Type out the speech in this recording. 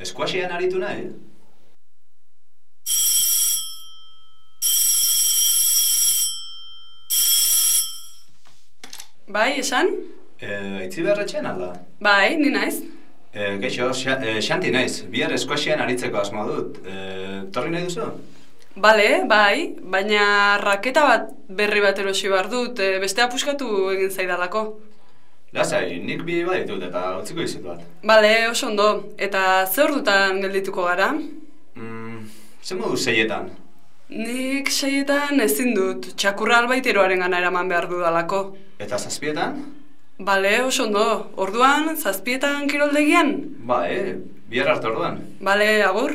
Eskuasian aritu nahi? Bai, esan? E, itzi berretxean alda? Bai, ni naiz. E, geixo, xa, e, xanti naiz, bihar eskuasian aritzeko asmoa dut. E, torri nahi duzu? Bale, bai, baina raketa bat berri bat erosi behar dut, e, bestea puskatu egin zaidalako. Lasai, nik bi bai dut eta utziko izut bat. Bale, oso ondo, eta ze dutan geldituko gara? Mm, ze modu zeietan? Nik seietan ezin dut, txakurra albaiteroaren gana eraman behar dudalako. Eta zazpietan? Bale, oso ondo, orduan, zazpietan kiroldegian? Ba, e, bihar hartu orduan. Bale, agur.